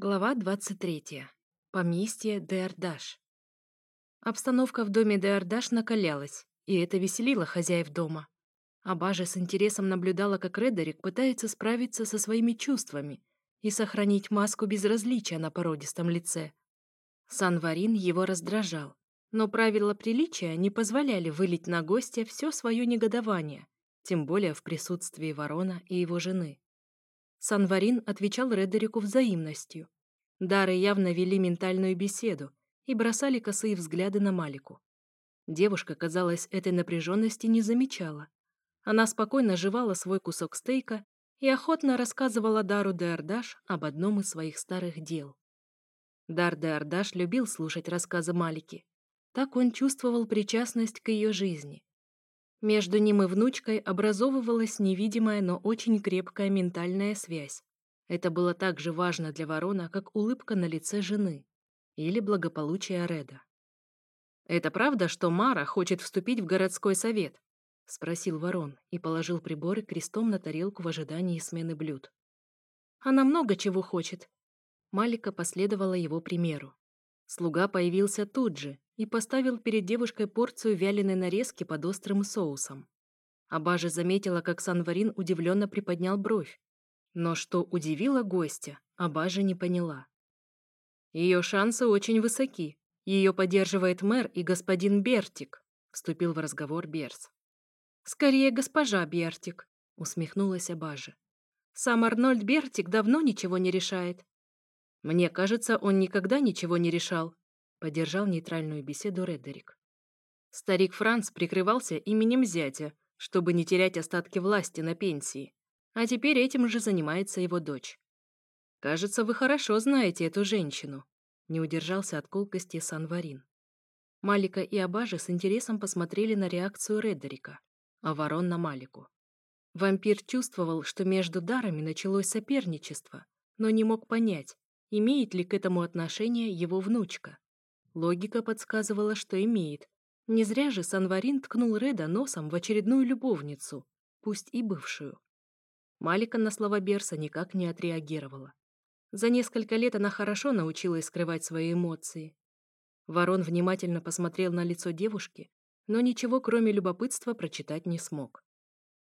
Глава 23. Поместье Деордаш. Обстановка в доме Деордаш накалялась, и это веселило хозяев дома. Абажа с интересом наблюдала, как Редерик пытается справиться со своими чувствами и сохранить маску безразличия на породистом лице. Санварин его раздражал, но правила приличия не позволяли вылить на гостя все свое негодование, тем более в присутствии ворона и его жены. Санварин отвечал Редерику взаимностью. Дары явно вели ментальную беседу и бросали косые взгляды на Малику. Девушка, казалось, этой напряженности не замечала. Она спокойно жевала свой кусок стейка и охотно рассказывала Дару де Ардаш об одном из своих старых дел. Дар де Ардаш любил слушать рассказы Малики. Так он чувствовал причастность к ее жизни. Между ним и внучкой образовывалась невидимая, но очень крепкая ментальная связь. Это было так же важно для ворона, как улыбка на лице жены или благополучие Реда. «Это правда, что Мара хочет вступить в городской совет?» — спросил ворон и положил приборы крестом на тарелку в ожидании смены блюд. «Она много чего хочет». Малика последовала его примеру. Слуга появился тут же, и поставил перед девушкой порцию вяленой нарезки под острым соусом. Абажа заметила, как Санварин удивленно приподнял бровь. Но что удивило гостя, Абажа не поняла. Ее шансы очень высоки. Ее поддерживает мэр и господин Бертик, вступил в разговор Берс. Скорее, госпожа Бертик, усмехнулась Абажа. Сам Арнольд Бертик давно ничего не решает. Мне кажется, он никогда ничего не решал, Поддержал нейтральную беседу Редерик. Старик Франц прикрывался именем зятя, чтобы не терять остатки власти на пенсии, а теперь этим же занимается его дочь. «Кажется, вы хорошо знаете эту женщину», — не удержался от колкости Санварин. Малика и Абажа с интересом посмотрели на реакцию Редерика, а ворон на Малику. Вампир чувствовал, что между дарами началось соперничество, но не мог понять, имеет ли к этому отношение его внучка. Логика подсказывала, что имеет. Не зря же Санварин ткнул Реда носом в очередную любовницу, пусть и бывшую. Малика на слова Берса никак не отреагировала. За несколько лет она хорошо научилась скрывать свои эмоции. Ворон внимательно посмотрел на лицо девушки, но ничего, кроме любопытства, прочитать не смог.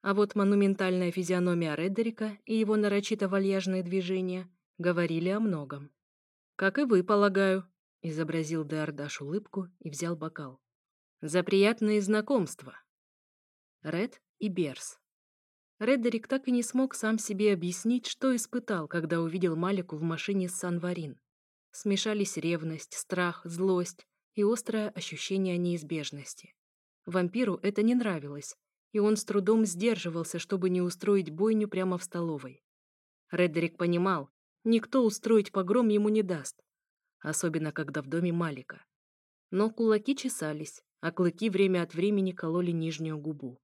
А вот монументальная физиономия Редерика и его нарочито вальяжные движения говорили о многом. «Как и вы, полагаю», Изобразил Деордаш улыбку и взял бокал. «За приятные знакомства!» Ред и Берс. Редерик так и не смог сам себе объяснить, что испытал, когда увидел Малику в машине с Санварин. Смешались ревность, страх, злость и острое ощущение неизбежности. Вампиру это не нравилось, и он с трудом сдерживался, чтобы не устроить бойню прямо в столовой. Редерик понимал, никто устроить погром ему не даст, особенно когда в доме Малика. Но кулаки чесались, а клыки время от времени кололи нижнюю губу.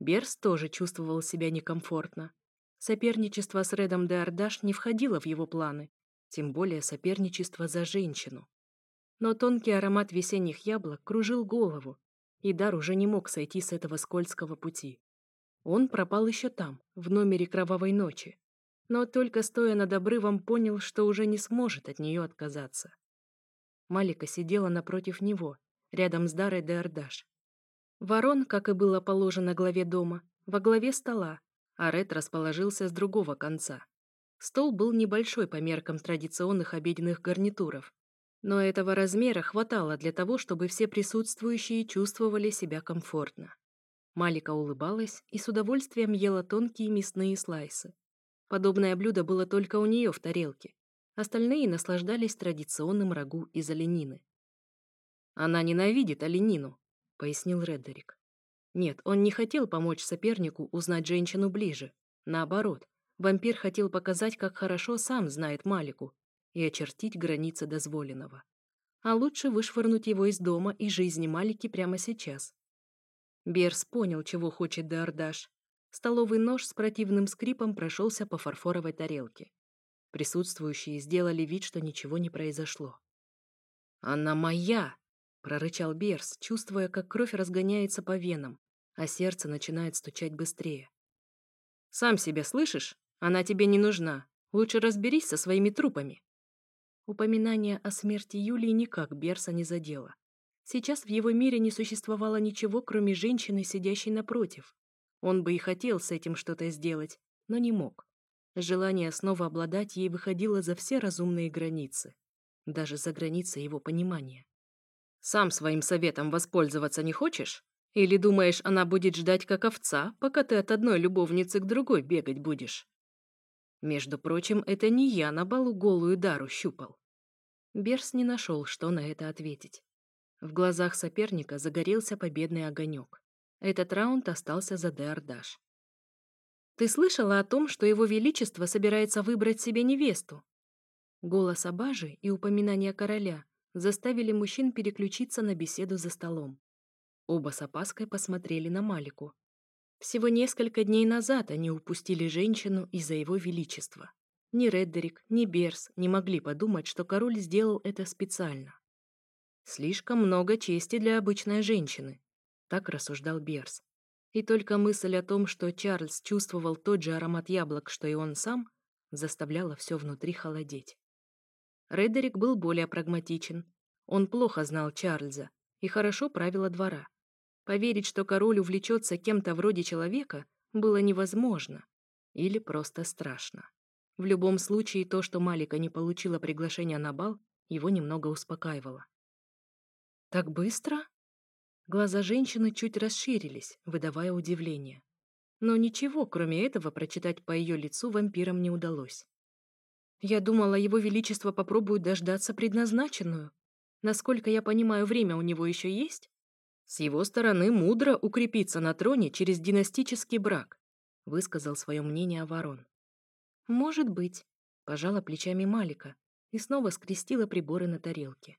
Берс тоже чувствовал себя некомфортно. Соперничество с Редом де Ардаш не входило в его планы, тем более соперничество за женщину. Но тонкий аромат весенних яблок кружил голову, и Дар уже не мог сойти с этого скользкого пути. Он пропал еще там, в номере кровавой ночи, но только стоя над обрывом понял, что уже не сможет от нее отказаться. Малика сидела напротив него, рядом с Дарой де. Ворон, как и было положено главе дома, во главе стола, а Ред расположился с другого конца. Стол был небольшой по меркам традиционных обеденных гарнитуров, но этого размера хватало для того, чтобы все присутствующие чувствовали себя комфортно. Малика улыбалась и с удовольствием ела тонкие мясные слайсы, Подобное блюдо было только у нее в тарелке. Остальные наслаждались традиционным рагу из оленины. «Она ненавидит оленину», — пояснил Редерик. Нет, он не хотел помочь сопернику узнать женщину ближе. Наоборот, вампир хотел показать, как хорошо сам знает Малику и очертить границы дозволенного. А лучше вышвырнуть его из дома и жизни Малики прямо сейчас. Берс понял, чего хочет Деордаш, Столовый нож с противным скрипом прошелся по фарфоровой тарелке. Присутствующие сделали вид, что ничего не произошло. «Она моя!» — прорычал Берс, чувствуя, как кровь разгоняется по венам, а сердце начинает стучать быстрее. «Сам себя слышишь? Она тебе не нужна. Лучше разберись со своими трупами», Упоминание о смерти Юлии никак Берса не задело. Сейчас в его мире не существовало ничего, кроме женщины, сидящей напротив. Он бы и хотел с этим что-то сделать, но не мог. Желание снова обладать ей выходило за все разумные границы. Даже за границы его понимания. «Сам своим советом воспользоваться не хочешь? Или думаешь, она будет ждать как овца, пока ты от одной любовницы к другой бегать будешь?» Между прочим, это не я на балу голую дару щупал. Берс не нашел, что на это ответить. В глазах соперника загорелся победный огонек. Этот раунд остался за Деордаш. «Ты слышала о том, что его величество собирается выбрать себе невесту?» Голос Абажи и упоминание короля заставили мужчин переключиться на беседу за столом. Оба с опаской посмотрели на Малику. Всего несколько дней назад они упустили женщину из-за его величества. Ни Реддерик, ни Берс не могли подумать, что король сделал это специально. Слишком много чести для обычной женщины, так рассуждал Берс. И только мысль о том, что Чарльз чувствовал тот же аромат яблок, что и он сам, заставляла все внутри холодеть. Редерик был более прагматичен. Он плохо знал Чарльза и хорошо правила двора. Поверить, что король увлечется кем-то вроде человека, было невозможно. Или просто страшно. В любом случае, то, что Малика не получила приглашения на бал, его немного успокаивало. «Так быстро?» Глаза женщины чуть расширились, выдавая удивление. Но ничего, кроме этого, прочитать по ее лицу вампирам не удалось. Я думала, его величество попробует дождаться предназначенную. Насколько я понимаю, время у него еще есть? С его стороны мудро укрепиться на троне через династический брак, высказал свое мнение Ворон. Может быть, пожала плечами Малика и снова скрестила приборы на тарелке.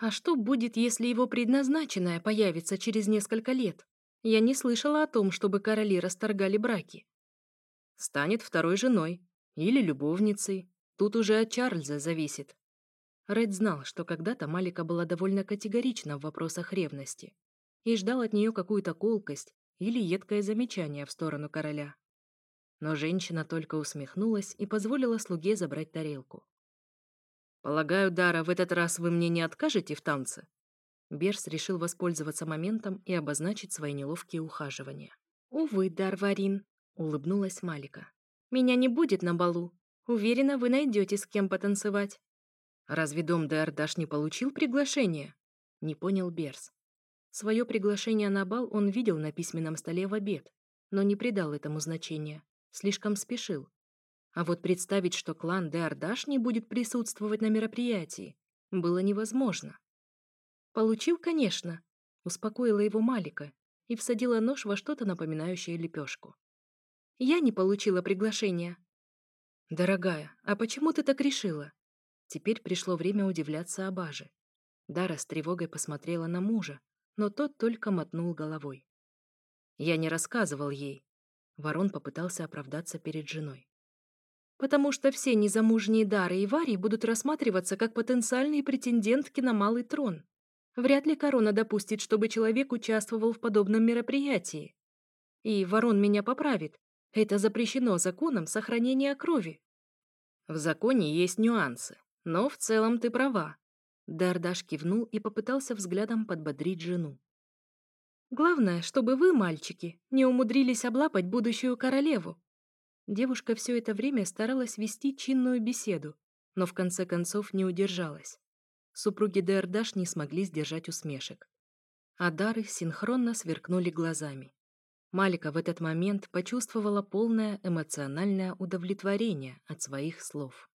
А что будет, если его предназначенная появится через несколько лет? Я не слышала о том, чтобы короли расторгали браки. Станет второй женой или любовницей. Тут уже от Чарльза зависит. Ред знал, что когда-то Малика была довольно категорична в вопросах ревности и ждал от нее какую-то колкость или едкое замечание в сторону короля. Но женщина только усмехнулась и позволила слуге забрать тарелку. «Полагаю, Дара, в этот раз вы мне не откажете в танце?» Берс решил воспользоваться моментом и обозначить свои неловкие ухаживания. «Увы, Дарварин», — улыбнулась Малика. «Меня не будет на балу. Уверена, вы найдете с кем потанцевать». «Разве дом Деордаш не получил приглашение?» — не понял Берс. Свое приглашение на бал он видел на письменном столе в обед, но не придал этому значения. Слишком спешил. А вот представить, что клан Деордаш не будет присутствовать на мероприятии, было невозможно. «Получил, конечно», — успокоила его Малика и всадила нож во что-то напоминающее лепешку. «Я не получила приглашения». «Дорогая, а почему ты так решила?» Теперь пришло время удивляться Абаже. Дара с тревогой посмотрела на мужа, но тот только мотнул головой. «Я не рассказывал ей». Ворон попытался оправдаться перед женой потому что все незамужние Дары и Вари будут рассматриваться как потенциальные претендентки на малый трон. Вряд ли корона допустит, чтобы человек участвовал в подобном мероприятии. И Ворон меня поправит. Это запрещено законом сохранения крови. В законе есть нюансы, но в целом ты права. Дардаш кивнул и попытался взглядом подбодрить жену. Главное, чтобы вы, мальчики, не умудрились облапать будущую королеву. Девушка все это время старалась вести чинную беседу, но в конце концов не удержалась. Супруги Дердаш не смогли сдержать усмешек. А Дары синхронно сверкнули глазами. Малика в этот момент почувствовала полное эмоциональное удовлетворение от своих слов.